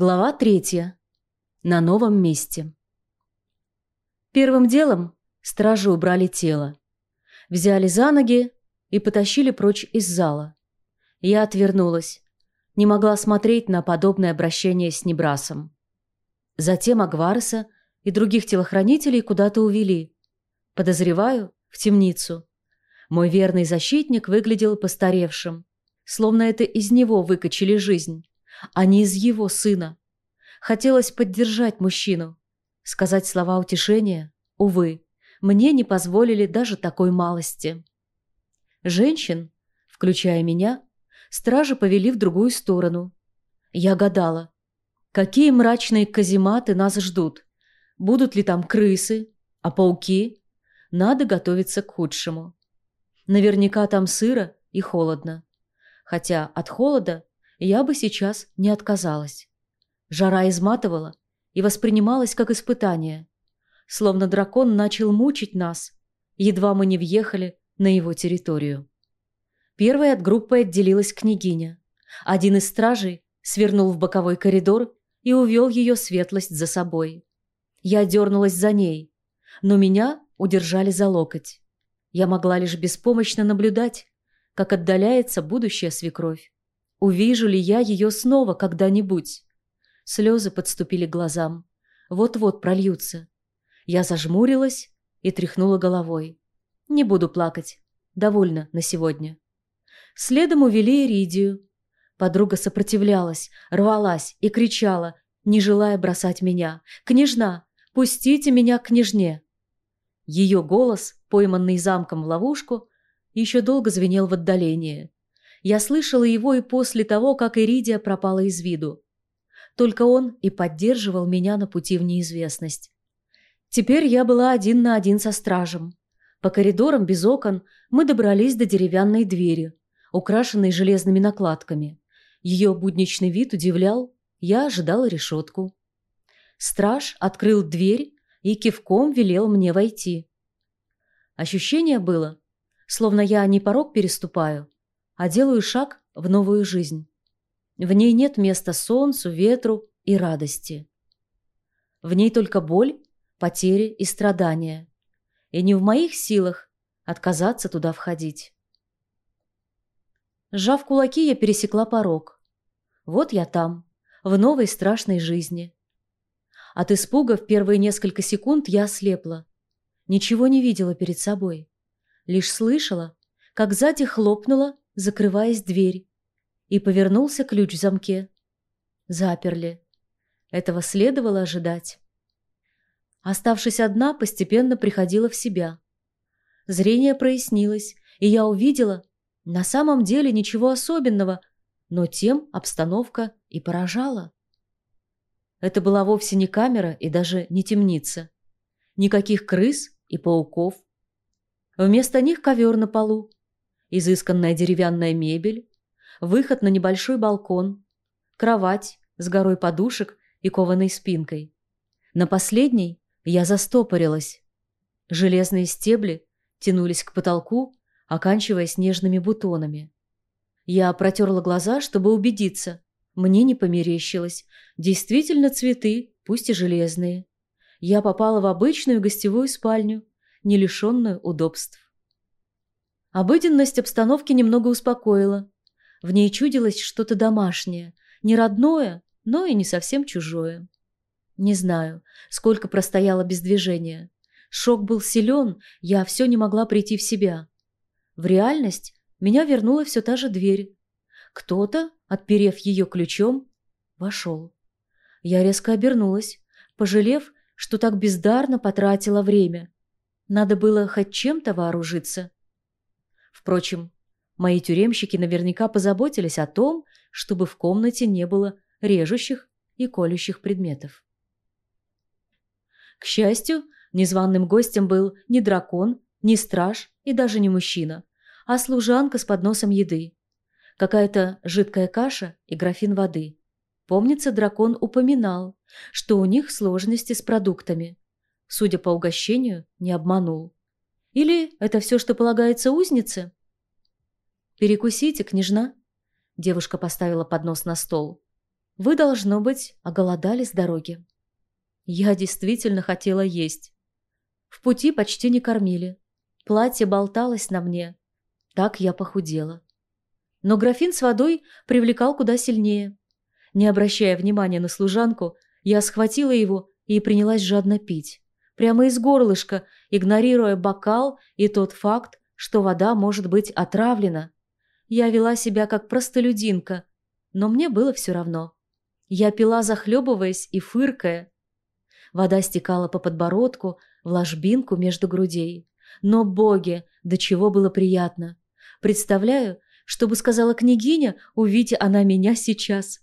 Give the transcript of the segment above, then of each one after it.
Глава третья. На новом месте. Первым делом стражи убрали тело. Взяли за ноги и потащили прочь из зала. Я отвернулась. Не могла смотреть на подобное обращение с Небрасом. Затем Агвареса и других телохранителей куда-то увели. Подозреваю, в темницу. Мой верный защитник выглядел постаревшим. Словно это из него выкачали жизнь а не из его сына. Хотелось поддержать мужчину, сказать слова утешения. Увы, мне не позволили даже такой малости. Женщин, включая меня, стражи повели в другую сторону. Я гадала, какие мрачные казематы нас ждут. Будут ли там крысы, а пауки? Надо готовиться к худшему. Наверняка там сыро и холодно. Хотя от холода я бы сейчас не отказалась. Жара изматывала и воспринималась как испытание. Словно дракон начал мучить нас, едва мы не въехали на его территорию. Первой от группы отделилась княгиня. Один из стражей свернул в боковой коридор и увел ее светлость за собой. Я дернулась за ней, но меня удержали за локоть. Я могла лишь беспомощно наблюдать, как отдаляется будущая свекровь. Увижу ли я ее снова когда-нибудь? Слезы подступили к глазам. Вот-вот прольются. Я зажмурилась и тряхнула головой. Не буду плакать. Довольно на сегодня. Следом увели Эридию. Подруга сопротивлялась, рвалась и кричала, не желая бросать меня. «Княжна! Пустите меня к княжне!» Ее голос, пойманный замком в ловушку, еще долго звенел в отдалении. Я слышала его и после того, как Иридия пропала из виду. Только он и поддерживал меня на пути в неизвестность. Теперь я была один на один со стражем. По коридорам без окон мы добрались до деревянной двери, украшенной железными накладками. Ее будничный вид удивлял, я ожидала решетку. Страж открыл дверь и кивком велел мне войти. Ощущение было, словно я не порог переступаю, а делаю шаг в новую жизнь. В ней нет места солнцу, ветру и радости. В ней только боль, потери и страдания. И не в моих силах отказаться туда входить. Сжав кулаки, я пересекла порог. Вот я там, в новой страшной жизни. От испуга в первые несколько секунд я ослепла. Ничего не видела перед собой. Лишь слышала, как сзади хлопнула закрываясь дверь, и повернулся ключ в замке. Заперли. Этого следовало ожидать. Оставшись одна, постепенно приходила в себя. Зрение прояснилось, и я увидела на самом деле ничего особенного, но тем обстановка и поражала. Это была вовсе не камера и даже не темница. Никаких крыс и пауков. Вместо них ковер на полу, изысканная деревянная мебель, выход на небольшой балкон, кровать с горой подушек и кованой спинкой. На последней я застопорилась. Железные стебли тянулись к потолку, оканчиваясь нежными бутонами. Я протерла глаза, чтобы убедиться. Мне не померещилось. Действительно цветы, пусть и железные. Я попала в обычную гостевую спальню, не лишенную удобств. Обыденность обстановки немного успокоила. В ней чудилось что-то домашнее, не родное, но и не совсем чужое. Не знаю, сколько простояла без движения. Шок был силен, я все не могла прийти в себя. В реальность меня вернула все та же дверь. Кто-то, отперев ее ключом, вошел. Я резко обернулась, пожалев, что так бездарно потратила время. Надо было хоть чем-то вооружиться. Впрочем, мои тюремщики наверняка позаботились о том, чтобы в комнате не было режущих и колющих предметов. К счастью, незваным гостем был не дракон, не страж и даже не мужчина, а служанка с подносом еды. Какая-то жидкая каша и графин воды. Помнится, дракон упоминал, что у них сложности с продуктами. Судя по угощению, не обманул. Или это все, что полагается узнице? «Перекусите, княжна». Девушка поставила поднос на стол. Вы, должно быть, оголодали с дороги. Я действительно хотела есть. В пути почти не кормили. Платье болталось на мне. Так я похудела. Но графин с водой привлекал куда сильнее. Не обращая внимания на служанку, я схватила его и принялась жадно пить. Прямо из горлышка, игнорируя бокал и тот факт, что вода может быть отравлена. Я вела себя как простолюдинка, но мне было все равно. Я пила, захлебываясь и фыркая. Вода стекала по подбородку, в ложбинку между грудей. Но, боги, до чего было приятно. Представляю, что бы сказала княгиня, увидя она меня сейчас.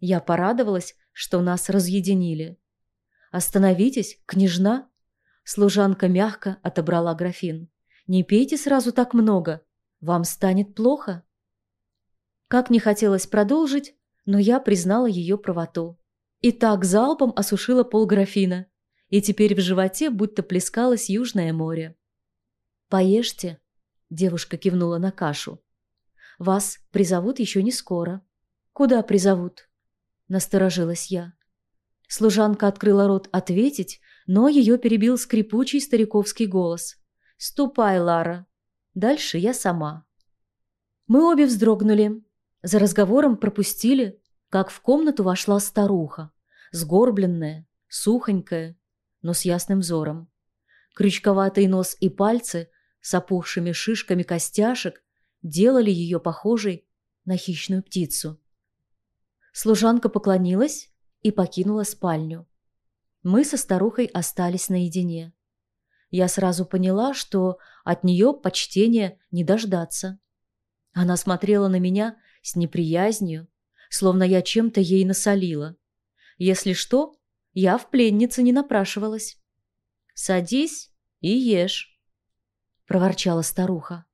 Я порадовалась, что нас разъединили. «Остановитесь, княжна!» Служанка мягко отобрала графин. «Не пейте сразу так много. Вам станет плохо». Как не хотелось продолжить, но я признала ее правоту. И так залпом осушила полграфина, и теперь в животе будто плескалось Южное море. «Поешьте», — девушка кивнула на кашу. «Вас призовут еще не скоро». «Куда призовут?» Насторожилась я. Служанка открыла рот ответить, но ее перебил скрипучий стариковский голос. «Ступай, Лара. Дальше я сама». Мы обе вздрогнули. За разговором пропустили, как в комнату вошла старуха, сгорбленная, сухонькая, но с ясным взором. Крючковатый нос и пальцы с опухшими шишками костяшек делали ее похожей на хищную птицу. Служанка поклонилась и покинула спальню. Мы со старухой остались наедине. Я сразу поняла, что от нее почтения не дождаться. Она смотрела на меня с неприязнью, словно я чем-то ей насолила. Если что, я в пленнице не напрашивалась. «Садись и ешь», — проворчала старуха.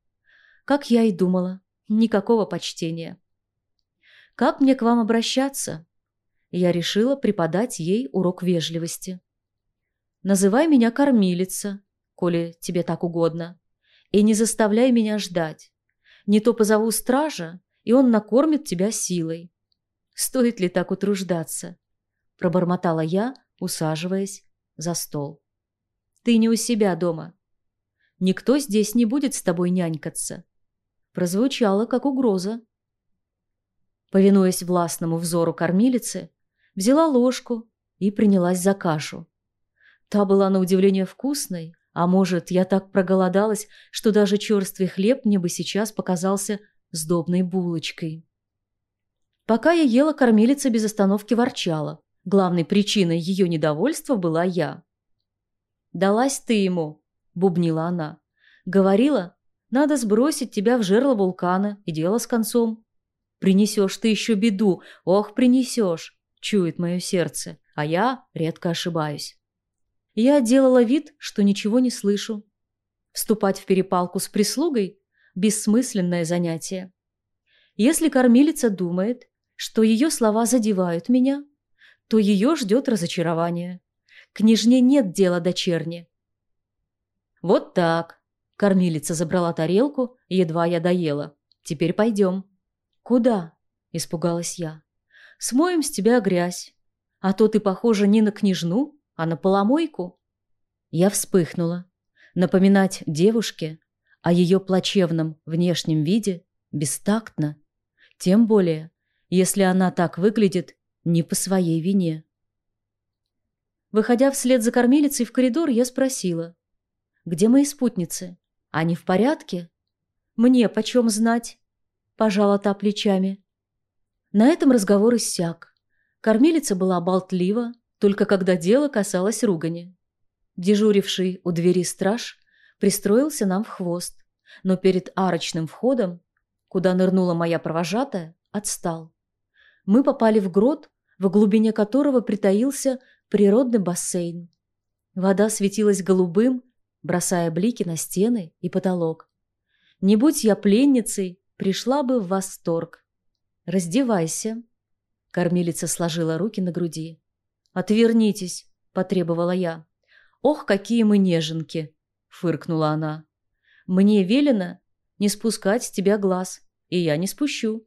Как я и думала, никакого почтения. Как мне к вам обращаться? Я решила преподать ей урок вежливости. Называй меня кормилица, коли тебе так угодно, и не заставляй меня ждать. Не то позову стража, и он накормит тебя силой. Стоит ли так утруждаться? Пробормотала я, усаживаясь за стол. Ты не у себя дома. Никто здесь не будет с тобой нянькаться. Прозвучало, как угроза. Повинуясь властному взору кормилицы, взяла ложку и принялась за кашу. Та была на удивление вкусной, а может, я так проголодалась, что даже черствый хлеб мне бы сейчас показался сдобной булочкой. Пока я ела, кормилица без остановки ворчала. Главной причиной ее недовольства была я. «Далась ты ему», — бубнила она. «Говорила, надо сбросить тебя в жерло вулкана, и дело с концом. Принесешь ты еще беду, ох, принесешь, чует мое сердце, а я редко ошибаюсь. Я делала вид, что ничего не слышу. Вступать в перепалку с прислугой – бессмысленное занятие. Если кормилица думает, что ее слова задевают меня, то ее ждет разочарование. Княжне нет дела до черни. Вот так. Кормилица забрала тарелку, едва я доела. Теперь пойдем. «Куда?» – испугалась я. «Смоем с тебя грязь. А то ты похожа не на княжну, а на поломойку». Я вспыхнула. Напоминать девушке о ее плачевном внешнем виде бестактно. Тем более, если она так выглядит не по своей вине. Выходя вслед за кормилицей в коридор, я спросила. «Где мои спутницы? Они в порядке?» «Мне почем знать?» пожала та плечами. На этом разговор иссяк. Кормилица была болтлива, только когда дело касалось ругани. Дежуривший у двери страж пристроился нам в хвост, но перед арочным входом, куда нырнула моя провожатая, отстал. Мы попали в грот, в глубине которого притаился природный бассейн. Вода светилась голубым, бросая блики на стены и потолок. Не будь я пленницей, пришла бы в восторг. «Раздевайся». Кормилица сложила руки на груди. «Отвернитесь», — потребовала я. «Ох, какие мы неженки!» — фыркнула она. «Мне велено не спускать с тебя глаз, и я не спущу».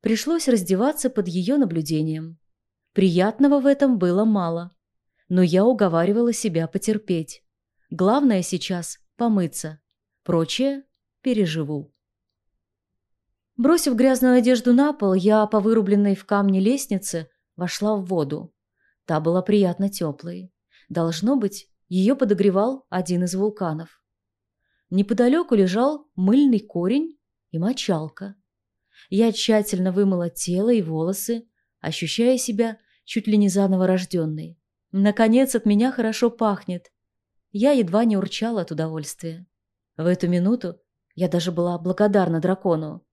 Пришлось раздеваться под ее наблюдением. Приятного в этом было мало. Но я уговаривала себя потерпеть. Главное сейчас – помыться. Прочее переживу. Бросив грязную одежду на пол, я по вырубленной в камне лестнице вошла в воду. Та была приятно теплой. Должно быть, ее подогревал один из вулканов. Неподалеку лежал мыльный корень и мочалка. Я тщательно вымыла тело и волосы, ощущая себя чуть ли не заново рожденной. Наконец, от меня хорошо пахнет. Я едва не урчала от удовольствия. В эту минуту я даже была благодарна дракону.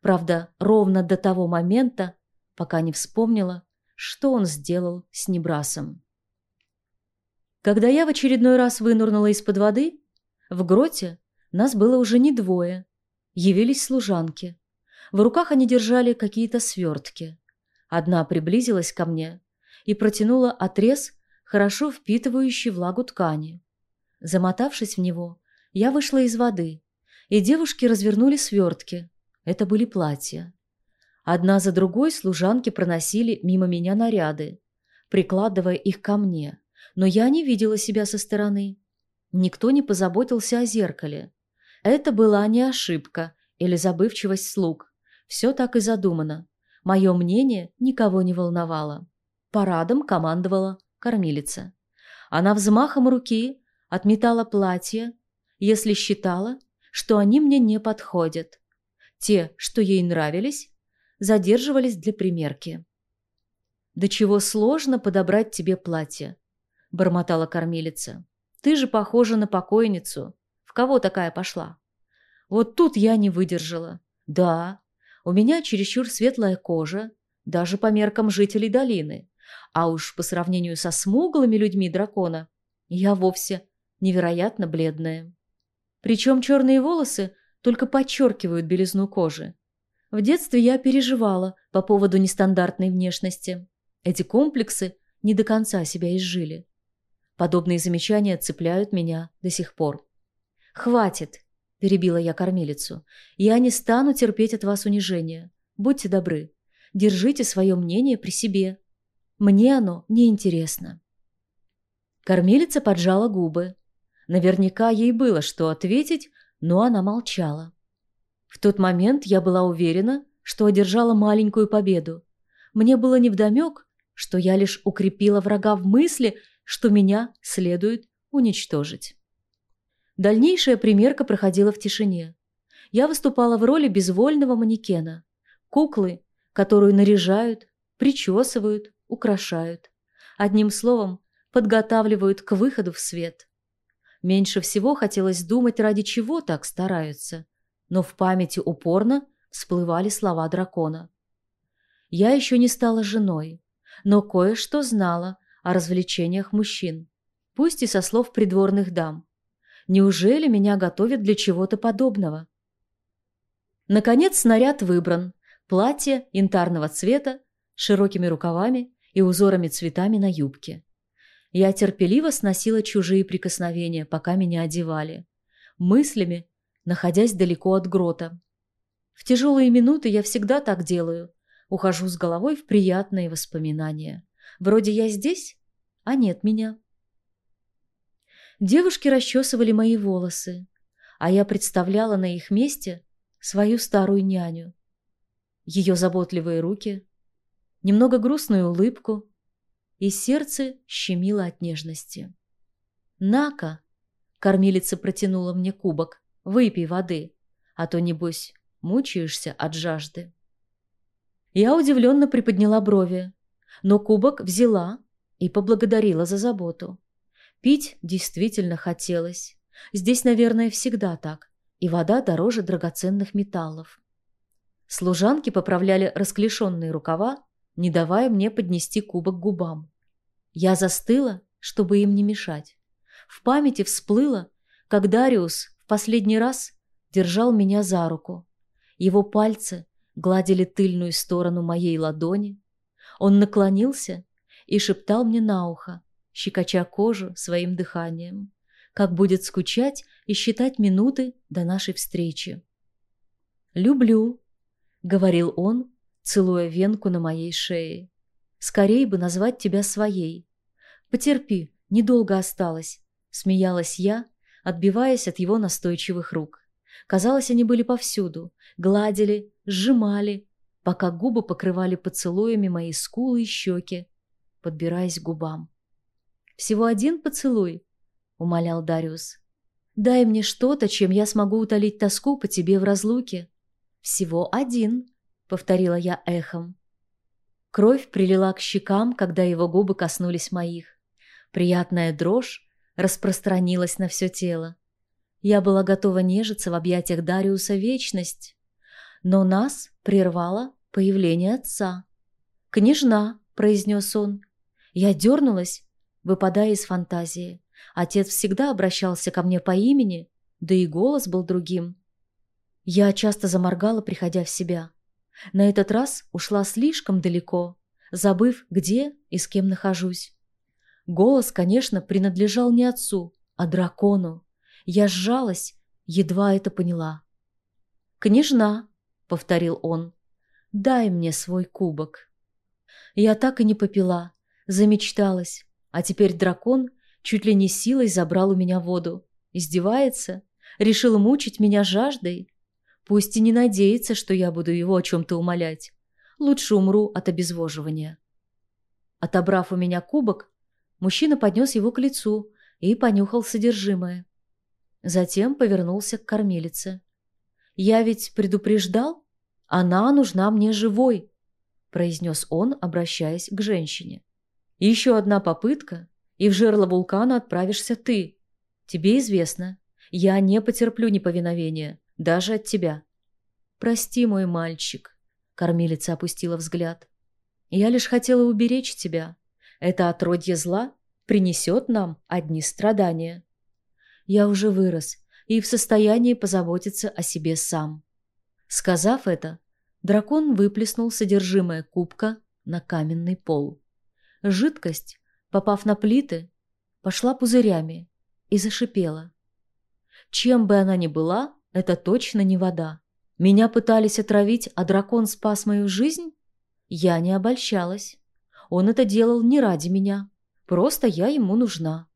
Правда, ровно до того момента, пока не вспомнила, что он сделал с Небрасом. Когда я в очередной раз вынурнула из-под воды, в гроте нас было уже не двое. Явились служанки. В руках они держали какие-то свертки. Одна приблизилась ко мне и протянула отрез, хорошо впитывающий влагу ткани. Замотавшись в него, я вышла из воды, и девушки развернули свертки. Это были платья. Одна за другой служанки проносили мимо меня наряды, прикладывая их ко мне, но я не видела себя со стороны. Никто не позаботился о зеркале. Это была не ошибка или забывчивость слуг. Все так и задумано. Мое мнение никого не волновало. Парадом командовала кормилица. Она взмахом руки отметала платье, если считала, что они мне не подходят. Те, что ей нравились, задерживались для примерки. «Да чего сложно подобрать тебе платье», — бормотала кормилица. «Ты же похожа на покойницу. В кого такая пошла?» Вот тут я не выдержала. Да, у меня чересчур светлая кожа, даже по меркам жителей долины. А уж по сравнению со смуглыми людьми дракона, я вовсе невероятно бледная. Причем черные волосы только подчеркивают белизну кожи. В детстве я переживала по поводу нестандартной внешности. Эти комплексы не до конца себя изжили. Подобные замечания цепляют меня до сих пор. «Хватит!» – перебила я кормилицу. «Я не стану терпеть от вас унижения. Будьте добры. Держите свое мнение при себе. Мне оно неинтересно». Кормилица поджала губы. Наверняка ей было что ответить, но она молчала. В тот момент я была уверена, что одержала маленькую победу. Мне было невдомек, что я лишь укрепила врага в мысли, что меня следует уничтожить. Дальнейшая примерка проходила в тишине. Я выступала в роли безвольного манекена, куклы, которую наряжают, причесывают, украшают. Одним словом, подготавливают к выходу в свет. Меньше всего хотелось думать, ради чего так стараются – но в памяти упорно всплывали слова дракона. Я еще не стала женой, но кое-что знала о развлечениях мужчин, пусть и со слов придворных дам. Неужели меня готовят для чего-то подобного? Наконец снаряд выбран. Платье янтарного цвета, широкими рукавами и узорами цветами на юбке. Я терпеливо сносила чужие прикосновения, пока меня одевали. Мыслями находясь далеко от грота. В тяжелые минуты я всегда так делаю. Ухожу с головой в приятные воспоминания. Вроде я здесь, а нет меня. Девушки расчесывали мои волосы, а я представляла на их месте свою старую няню. Ее заботливые руки, немного грустную улыбку, и сердце щемило от нежности. «На-ка!» — кормилица протянула мне кубок. Выпей воды, а то, небось, мучаешься от жажды. Я удивленно приподняла брови, но кубок взяла и поблагодарила за заботу. Пить действительно хотелось. Здесь, наверное, всегда так, и вода дороже драгоценных металлов. Служанки поправляли расклешенные рукава, не давая мне поднести кубок к губам. Я застыла, чтобы им не мешать. В памяти всплыло, как Дариус последний раз держал меня за руку. Его пальцы гладили тыльную сторону моей ладони. Он наклонился и шептал мне на ухо, щекоча кожу своим дыханием, как будет скучать и считать минуты до нашей встречи. «Люблю», — говорил он, целуя венку на моей шее. «Скорей бы назвать тебя своей. Потерпи, недолго осталось», — смеялась я, отбиваясь от его настойчивых рук. Казалось, они были повсюду, гладили, сжимали, пока губы покрывали поцелуями мои скулы и щеки, подбираясь к губам. «Всего один поцелуй», — умолял Дариус. «Дай мне что-то, чем я смогу утолить тоску по тебе в разлуке». «Всего один», — повторила я эхом. Кровь прилила к щекам, когда его губы коснулись моих. Приятная дрожь распространилась на все тело. Я была готова нежиться в объятиях Дариуса вечность. Но нас прервало появление отца. «Княжна», — произнес он. Я дернулась, выпадая из фантазии. Отец всегда обращался ко мне по имени, да и голос был другим. Я часто заморгала, приходя в себя. На этот раз ушла слишком далеко, забыв, где и с кем нахожусь. Голос, конечно, принадлежал не отцу, а дракону. Я сжалась, едва это поняла. «Княжна», — повторил он, — «дай мне свой кубок». Я так и не попила, замечталась, а теперь дракон чуть ли не силой забрал у меня воду. Издевается? Решил мучить меня жаждой? Пусть и не надеется, что я буду его о чем-то умолять. Лучше умру от обезвоживания. Отобрав у меня кубок, мужчина поднес его к лицу и понюхал содержимое. Затем повернулся к кормилице. «Я ведь предупреждал? Она нужна мне живой», – произнес он, обращаясь к женщине. «Еще одна попытка, и в жерло вулкана отправишься ты. Тебе известно, я не потерплю неповиновения, даже от тебя». «Прости, мой мальчик», – кормилица опустила взгляд. «Я лишь хотела уберечь тебя. Это отродье зла принесет нам одни страдания». Я уже вырос и в состоянии позаботиться о себе сам. Сказав это, дракон выплеснул содержимое кубка на каменный пол. Жидкость, попав на плиты, пошла пузырями и зашипела. Чем бы она ни была, это точно не вода. Меня пытались отравить, а дракон спас мою жизнь? Я не обольщалась. Он это делал не ради меня. Просто я ему нужна.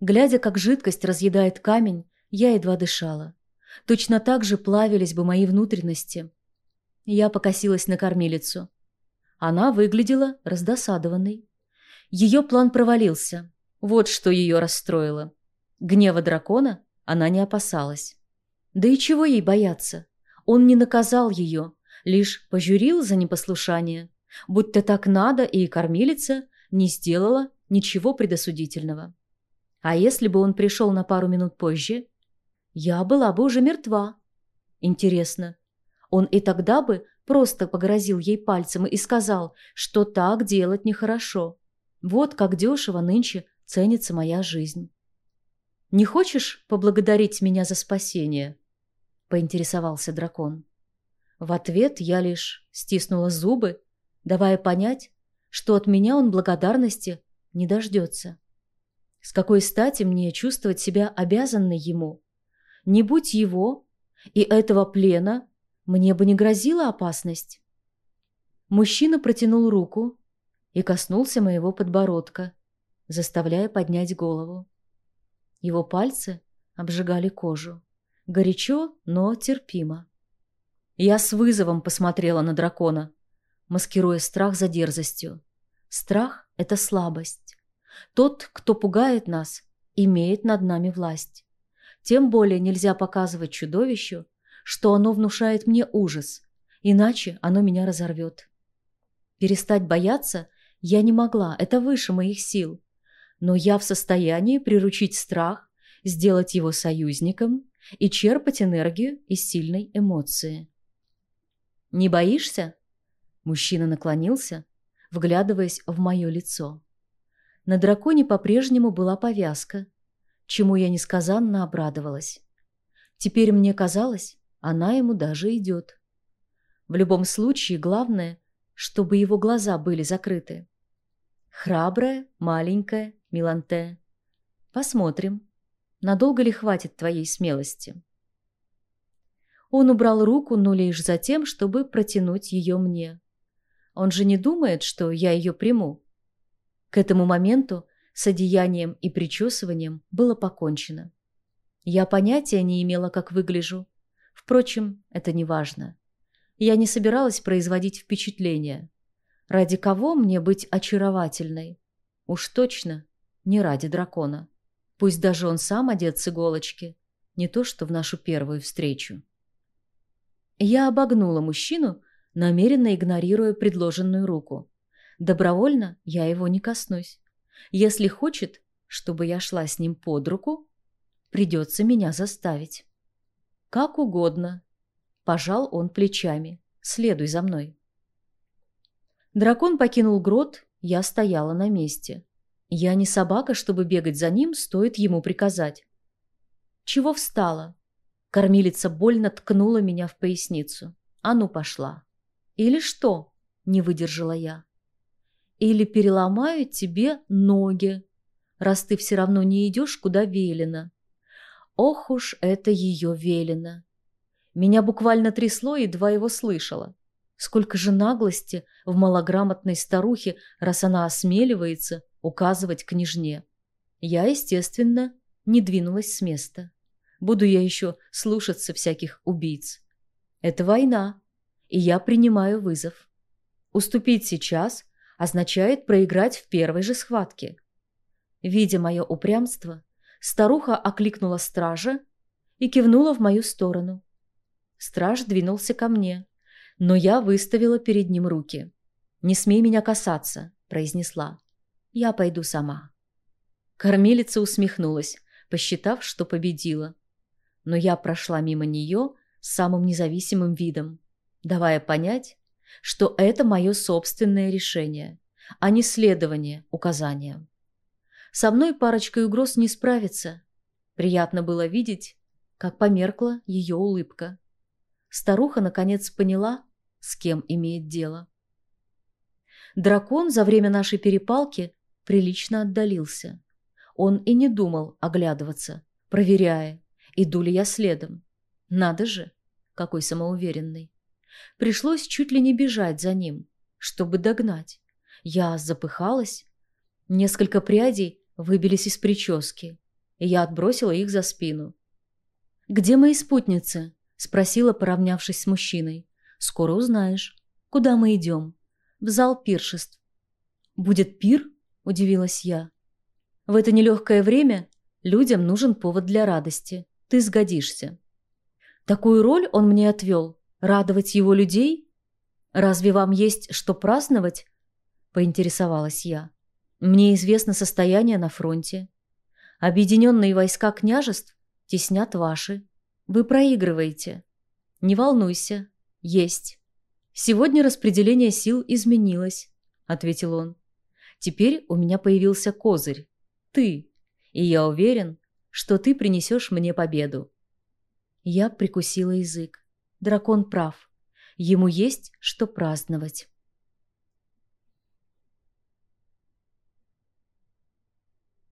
Глядя, как жидкость разъедает камень, я едва дышала. Точно так же плавились бы мои внутренности. Я покосилась на кормилицу. Она выглядела раздосадованной. Ее план провалился. Вот что ее расстроило. Гнева дракона она не опасалась. Да и чего ей бояться? Он не наказал ее, лишь пожурил за непослушание. Будь-то так надо, и кормилица не сделала ничего предосудительного. А если бы он пришел на пару минут позже, я была бы уже мертва. Интересно, он и тогда бы просто погрозил ей пальцем и сказал, что так делать нехорошо. Вот как дешево нынче ценится моя жизнь. «Не хочешь поблагодарить меня за спасение?» – поинтересовался дракон. В ответ я лишь стиснула зубы, давая понять, что от меня он благодарности не дождется. С какой стати мне чувствовать себя обязанной ему? Не будь его и этого плена, мне бы не грозила опасность. Мужчина протянул руку и коснулся моего подбородка, заставляя поднять голову. Его пальцы обжигали кожу. Горячо, но терпимо. Я с вызовом посмотрела на дракона, маскируя страх за дерзостью. Страх — это слабость. Тот, кто пугает нас, имеет над нами власть. Тем более нельзя показывать чудовищу, что оно внушает мне ужас, иначе оно меня разорвет. Перестать бояться я не могла, это выше моих сил. Но я в состоянии приручить страх, сделать его союзником и черпать энергию из сильной эмоции. «Не боишься?» Мужчина наклонился, вглядываясь в мое лицо. На драконе по-прежнему была повязка, чему я несказанно обрадовалась. Теперь мне казалось, она ему даже идет. В любом случае, главное, чтобы его глаза были закрыты. Храбрая, маленькая, Миланте. Посмотрим, надолго ли хватит твоей смелости. Он убрал руку, но лишь за тем, чтобы протянуть ее мне. Он же не думает, что я ее приму. К этому моменту с одеянием и причесыванием было покончено. Я понятия не имела, как выгляжу. Впрочем, это не важно. Я не собиралась производить впечатление. Ради кого мне быть очаровательной? Уж точно не ради дракона. Пусть даже он сам одет с иголочки. Не то, что в нашу первую встречу. Я обогнула мужчину, намеренно игнорируя предложенную руку. Добровольно я его не коснусь. Если хочет, чтобы я шла с ним под руку, придется меня заставить. Как угодно. Пожал он плечами. Следуй за мной. Дракон покинул грот, я стояла на месте. Я не собака, чтобы бегать за ним, стоит ему приказать. Чего встала? Кормилица больно ткнула меня в поясницу. А ну пошла. Или что? Не выдержала я. Или переломаю тебе ноги, раз ты все равно не идешь, куда велено. Ох уж это ее велено. Меня буквально трясло, едва его слышала. Сколько же наглости в малограмотной старухе, раз она осмеливается указывать княжне. Я, естественно, не двинулась с места. Буду я еще слушаться всяких убийц. Это война, и я принимаю вызов. Уступить сейчас означает проиграть в первой же схватке. Видя мое упрямство, старуха окликнула стража и кивнула в мою сторону. Страж двинулся ко мне, но я выставила перед ним руки. «Не смей меня касаться», – произнесла. «Я пойду сама». Кормилица усмехнулась, посчитав, что победила. Но я прошла мимо нее с самым независимым видом, давая понять, что это мое собственное решение, а не следование указаниям. Со мной парочкой угроз не справиться. Приятно было видеть, как померкла ее улыбка. Старуха наконец поняла, с кем имеет дело. Дракон за время нашей перепалки прилично отдалился. Он и не думал оглядываться, проверяя, иду ли я следом. Надо же, какой самоуверенный. Пришлось чуть ли не бежать за ним, чтобы догнать. Я запыхалась. Несколько прядей выбились из прически, и я отбросила их за спину. «Где мои спутницы?» Спросила, поравнявшись с мужчиной. «Скоро узнаешь. Куда мы идем?» «В зал пиршеств». «Будет пир?» – удивилась я. «В это нелегкое время людям нужен повод для радости. Ты сгодишься». Такую роль он мне отвел. Радовать его людей? Разве вам есть что праздновать? Поинтересовалась я. Мне известно состояние на фронте. Объединенные войска княжеств теснят ваши. Вы проигрываете. Не волнуйся. Есть. Сегодня распределение сил изменилось, ответил он. Теперь у меня появился козырь. Ты. И я уверен, что ты принесешь мне победу. Я прикусила язык. Дракон прав. Ему есть что праздновать.